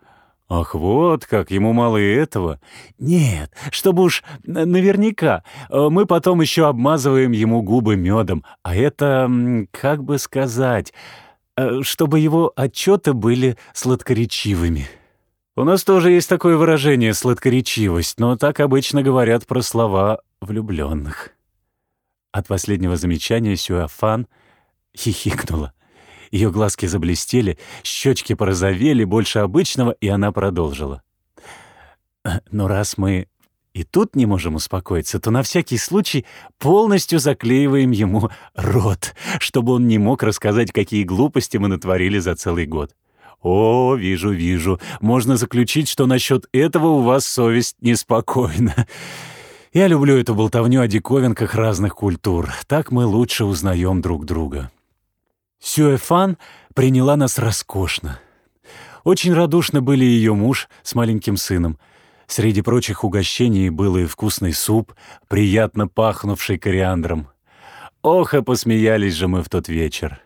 «Ах, вот как, ему мало и этого?» «Нет, чтобы уж наверняка. Мы потом еще обмазываем ему губы медом, а это, как бы сказать, э, чтобы его отчеты были сладкоречивыми». У нас тоже есть такое выражение «сладкоречивость», но так обычно говорят про слова влюбленных. От последнего замечания Сюафан хихикнула. Ее глазки заблестели, щечки порозовели больше обычного, и она продолжила. «Но раз мы и тут не можем успокоиться, то на всякий случай полностью заклеиваем ему рот, чтобы он не мог рассказать, какие глупости мы натворили за целый год. «О, вижу, вижу. Можно заключить, что насчет этого у вас совесть неспокойна. Я люблю эту болтовню о диковинках разных культур. Так мы лучше узнаем друг друга». Сюэфан приняла нас роскошно. Очень радушны были ее муж с маленьким сыном. Среди прочих угощений был и вкусный суп, приятно пахнувший кориандром. Ох, и посмеялись же мы в тот вечер.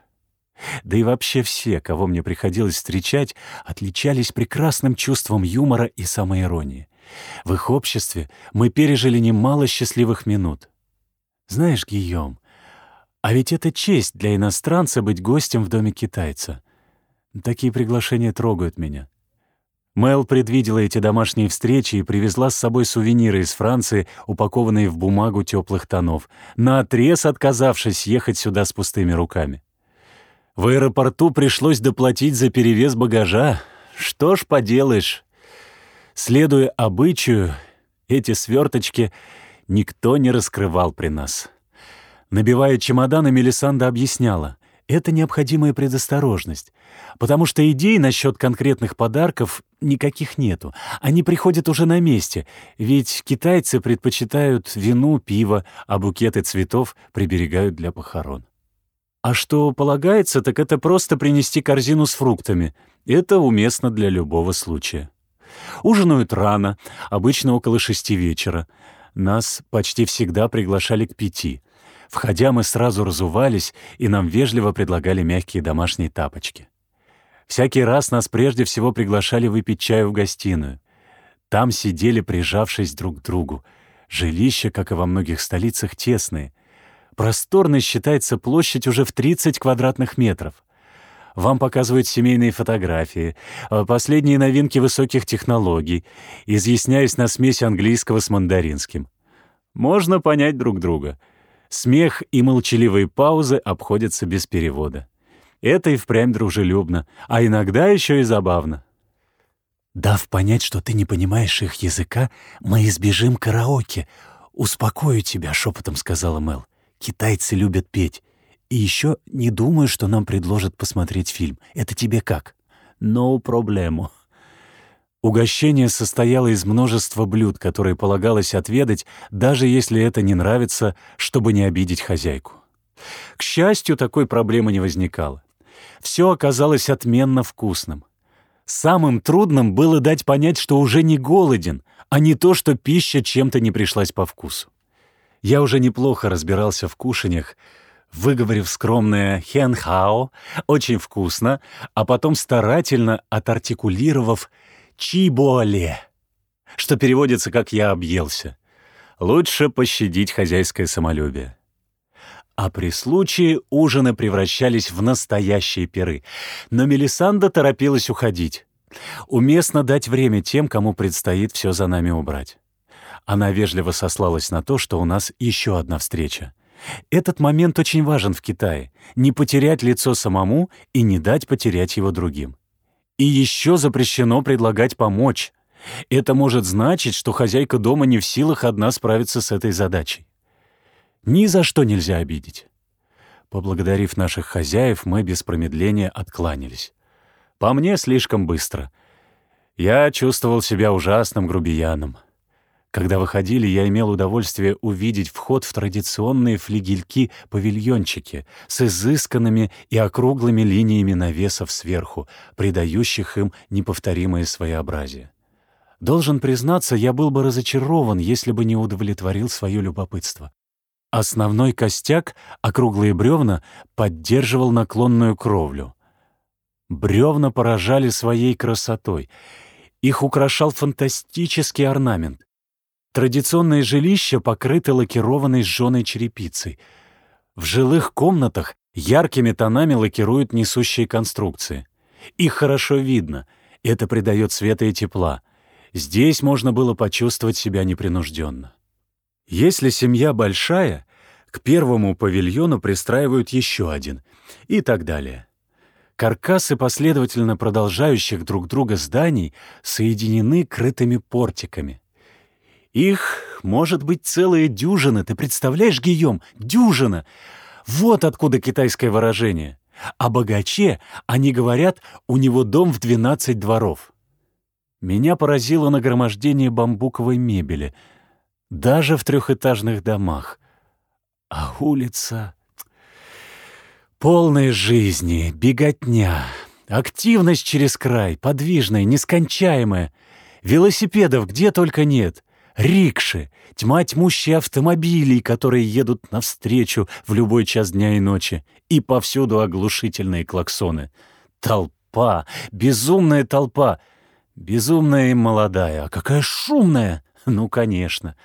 Да и вообще все, кого мне приходилось встречать, отличались прекрасным чувством юмора и самоиронии. В их обществе мы пережили немало счастливых минут. Знаешь, Гийом, а ведь это честь для иностранца быть гостем в доме китайца. Такие приглашения трогают меня. Мэл предвидела эти домашние встречи и привезла с собой сувениры из Франции, упакованные в бумагу теплых тонов, наотрез отказавшись ехать сюда с пустыми руками. В аэропорту пришлось доплатить за перевес багажа. Что ж поделаешь. Следуя обычаю, эти сверточки никто не раскрывал при нас. Набивая чемоданы, Мелисанда объясняла. Это необходимая предосторожность, потому что идей насчет конкретных подарков никаких нету. Они приходят уже на месте, ведь китайцы предпочитают вину, пиво, а букеты цветов приберегают для похорон. А что полагается, так это просто принести корзину с фруктами. Это уместно для любого случая. Ужинают рано, обычно около шести вечера. Нас почти всегда приглашали к пяти. Входя, мы сразу разувались, и нам вежливо предлагали мягкие домашние тапочки. Всякий раз нас прежде всего приглашали выпить чаю в гостиную. Там сидели, прижавшись друг к другу. Жилища, как и во многих столицах, тесные. Просторной считается площадь уже в 30 квадратных метров. Вам показывают семейные фотографии, а последние новинки высоких технологий, изъясняясь на смеси английского с мандаринским. Можно понять друг друга. Смех и молчаливые паузы обходятся без перевода. Это и впрямь дружелюбно, а иногда еще и забавно. «Дав понять, что ты не понимаешь их языка, мы избежим караоке. Успокою тебя», — шепотом сказала Мел. Китайцы любят петь. И еще не думаю, что нам предложат посмотреть фильм. Это тебе как? No проблему. Угощение состояло из множества блюд, которые полагалось отведать, даже если это не нравится, чтобы не обидеть хозяйку. К счастью, такой проблемы не возникало. Все оказалось отменно вкусным. Самым трудным было дать понять, что уже не голоден, а не то, что пища чем-то не пришлась по вкусу. Я уже неплохо разбирался в кушаньях, выговорив скромное «хенхао» очень вкусно, а потом старательно отартикулировав «чибуале», что переводится как «я объелся». Лучше пощадить хозяйское самолюбие. А при случае ужины превращались в настоящие пиры. Но Мелисанда торопилась уходить. Уместно дать время тем, кому предстоит все за нами убрать. Она вежливо сослалась на то, что у нас еще одна встреча. Этот момент очень важен в Китае. Не потерять лицо самому и не дать потерять его другим. И еще запрещено предлагать помочь. Это может значить, что хозяйка дома не в силах одна справиться с этой задачей. Ни за что нельзя обидеть. Поблагодарив наших хозяев, мы без промедления откланялись. По мне слишком быстро. Я чувствовал себя ужасным грубияном. Когда выходили, я имел удовольствие увидеть вход в традиционные флигельки-павильончики с изысканными и округлыми линиями навесов сверху, придающих им неповторимое своеобразие. Должен признаться, я был бы разочарован, если бы не удовлетворил свое любопытство. Основной костяк, округлые бревна, поддерживал наклонную кровлю. Бревна поражали своей красотой. Их украшал фантастический орнамент. Традиционные жилища покрыты лакированной сжёной черепицей. В жилых комнатах яркими тонами лакируют несущие конструкции. Их хорошо видно. Это придает света и тепла. Здесь можно было почувствовать себя непринужденно. Если семья большая, к первому павильону пристраивают еще один и так далее. Каркасы последовательно продолжающих друг друга зданий соединены крытыми портиками. Их может быть целые дюжины, ты представляешь, Гийом? Дюжина! Вот откуда китайское выражение. О богаче они говорят, у него дом в 12 дворов. Меня поразило нагромождение бамбуковой мебели, даже в трехэтажных домах. А улица... Полная жизни, беготня, активность через край, подвижная, нескончаемая. Велосипедов где только нет. Рикши, тьма тьмущие автомобилей, которые едут навстречу в любой час дня и ночи. И повсюду оглушительные клаксоны. Толпа, безумная толпа. Безумная и молодая. А какая шумная! Ну, конечно.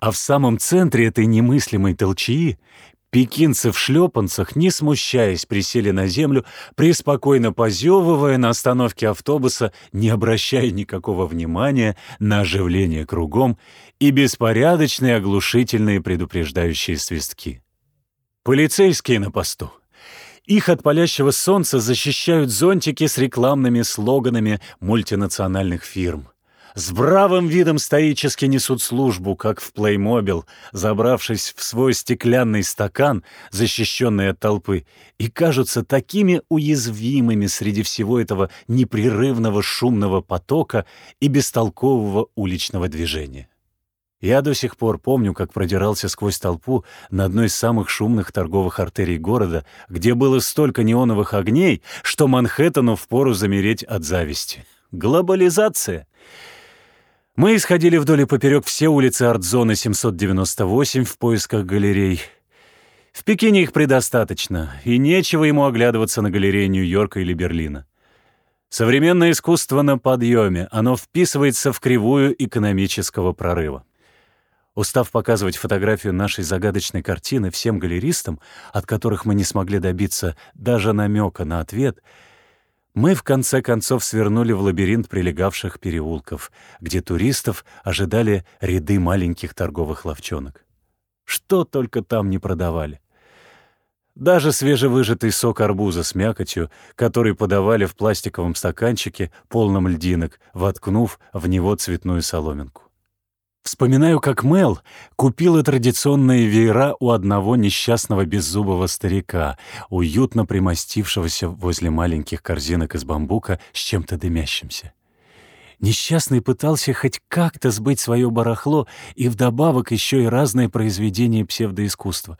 А в самом центре этой немыслимой толчии Пекинцы в шлепанцах, не смущаясь, присели на землю, преспокойно позевывая на остановке автобуса, не обращая никакого внимания на оживление кругом и беспорядочные оглушительные предупреждающие свистки. Полицейские на посту. Их от палящего солнца защищают зонтики с рекламными слоганами мультинациональных фирм с бравым видом стоически несут службу, как в плеймобил, забравшись в свой стеклянный стакан, защищенный от толпы, и кажутся такими уязвимыми среди всего этого непрерывного шумного потока и бестолкового уличного движения. Я до сих пор помню, как продирался сквозь толпу на одной из самых шумных торговых артерий города, где было столько неоновых огней, что Манхэттену впору замереть от зависти. Глобализация! Мы исходили вдоль и поперек все улицы арт-зоны 798 в поисках галерей. В Пекине их предостаточно, и нечего ему оглядываться на галереи Нью-Йорка или Берлина. Современное искусство на подъеме, оно вписывается в кривую экономического прорыва. Устав показывать фотографию нашей загадочной картины всем галеристам, от которых мы не смогли добиться даже намека на ответ — мы в конце концов свернули в лабиринт прилегавших переулков, где туристов ожидали ряды маленьких торговых ловчонок. Что только там не продавали. Даже свежевыжатый сок арбуза с мякотью, который подавали в пластиковом стаканчике, полном льдинок, воткнув в него цветную соломинку. Вспоминаю, как Мел купила традиционные веера у одного несчастного беззубого старика, уютно примостившегося возле маленьких корзинок из бамбука с чем-то дымящимся. Несчастный пытался хоть как-то сбыть свое барахло и вдобавок еще и разные произведения псевдоискусства.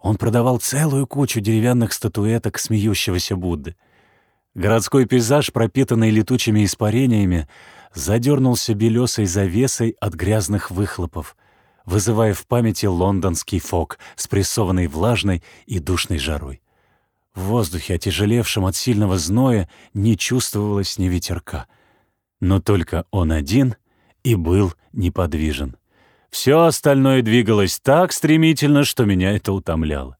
Он продавал целую кучу деревянных статуэток смеющегося Будды. Городской пейзаж, пропитанный летучими испарениями, задернулся белесой завесой от грязных выхлопов, вызывая в памяти лондонский фог, спрессованный влажной и душной жарой. В воздухе, отяжелевшем от сильного зноя, не чувствовалось ни ветерка. Но только он один и был неподвижен. Все остальное двигалось так стремительно, что меня это утомляло.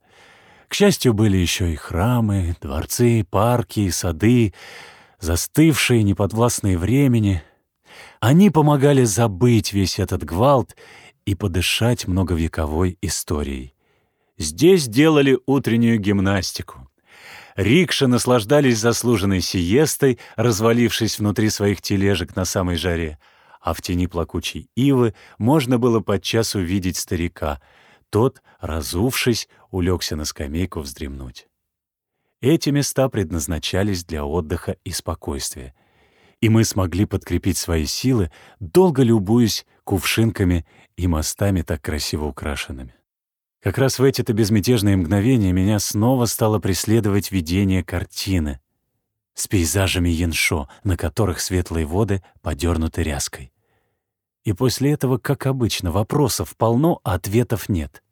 К счастью, были еще и храмы, дворцы, парки сады, застывшие, неподвластные времени, они помогали забыть весь этот гвалт и подышать многовековой историей. Здесь делали утреннюю гимнастику. Рикши наслаждались заслуженной сиестой, развалившись внутри своих тележек на самой жаре, а в тени плакучей ивы можно было подчас увидеть старика. Тот, разувшись, улегся на скамейку вздремнуть. Эти места предназначались для отдыха и спокойствия — и мы смогли подкрепить свои силы, долго любуясь кувшинками и мостами, так красиво украшенными. Как раз в эти-то безмятежные мгновения меня снова стало преследовать видение картины с пейзажами Яншо, на которых светлые воды подернуты ряской. И после этого, как обычно, вопросов полно, а ответов нет —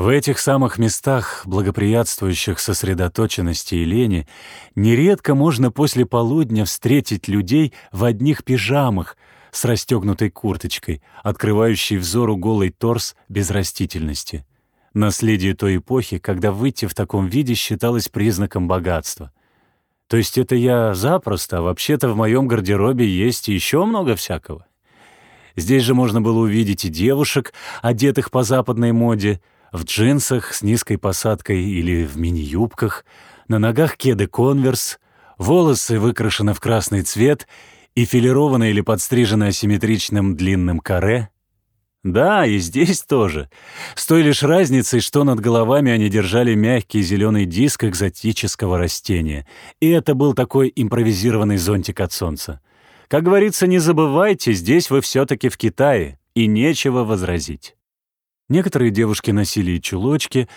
в этих самых местах, благоприятствующих сосредоточенности и лени, нередко можно после полудня встретить людей в одних пижамах с расстегнутой курточкой, открывающей взору голый торс без растительности. Наследие той эпохи, когда выйти в таком виде считалось признаком богатства. То есть это я запросто, а вообще-то в моем гардеробе есть еще много всякого. Здесь же можно было увидеть и девушек, одетых по западной моде, в джинсах с низкой посадкой или в мини-юбках, на ногах кеды «Конверс», волосы выкрашены в красный цвет и филированы или подстрижены асимметричным длинным каре. Да, и здесь тоже. С той лишь разницей, что над головами они держали мягкий зеленый диск экзотического растения. И это был такой импровизированный зонтик от солнца. Как говорится, не забывайте, здесь вы все-таки в Китае, и нечего возразить. Некоторые девушки носили чулочки,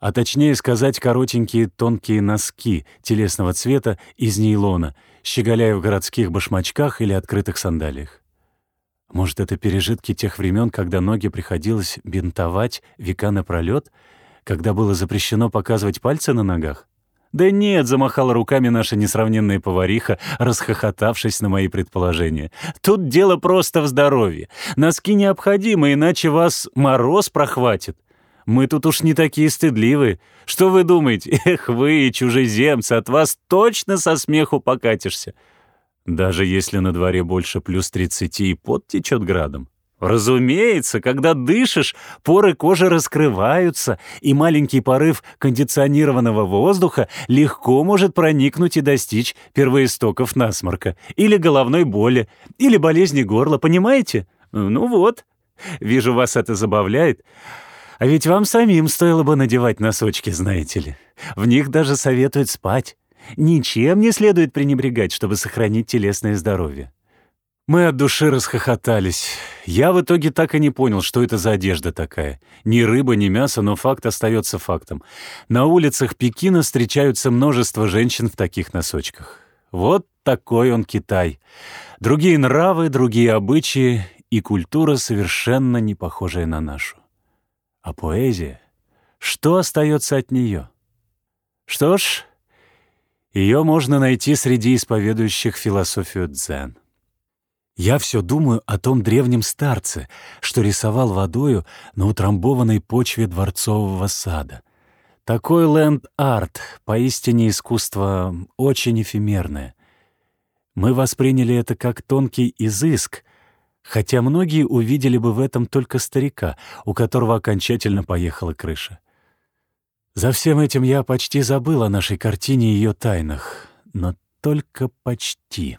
а точнее сказать, коротенькие тонкие носки телесного цвета из нейлона, щеголяя в городских башмачках или открытых сандалиях. Может, это пережитки тех времен, когда ноги приходилось бинтовать века напролет, когда было запрещено показывать пальцы на ногах? «Да нет», — замахала руками наша несравненная повариха, расхохотавшись на мои предположения. «Тут дело просто в здоровье. Носки необходимы, иначе вас мороз прохватит. Мы тут уж не такие стыдливые. Что вы думаете? Эх вы, чужеземцы, от вас точно со смеху покатишься. Даже если на дворе больше плюс тридцати и пот течет градом. Разумеется, когда дышишь, поры кожи раскрываются, и маленький порыв кондиционированного воздуха легко может проникнуть и достичь первоистоков насморка, или головной боли, или болезни горла, понимаете? Ну вот, вижу, вас это забавляет. А ведь вам самим стоило бы надевать носочки, знаете ли. В них даже советуют спать. Ничем не следует пренебрегать, чтобы сохранить телесное здоровье. Мы от души расхохотались. Я в итоге так и не понял, что это за одежда такая. Ни рыба, ни мясо, но факт остается фактом. На улицах Пекина встречаются множество женщин в таких носочках. Вот такой он Китай. Другие нравы, другие обычаи и культура совершенно не похожая на нашу. А поэзия? Что остается от нее? Что ж, ее можно найти среди исповедующих философию дзен. Я все думаю о том древнем старце, что рисовал водою на утрамбованной почве дворцового сада. Такой ленд-арт, поистине искусство очень эфемерное. Мы восприняли это как тонкий изыск, хотя многие увидели бы в этом только старика, у которого окончательно поехала крыша. За всем этим я почти забыл о нашей картине и ее тайнах, но только почти.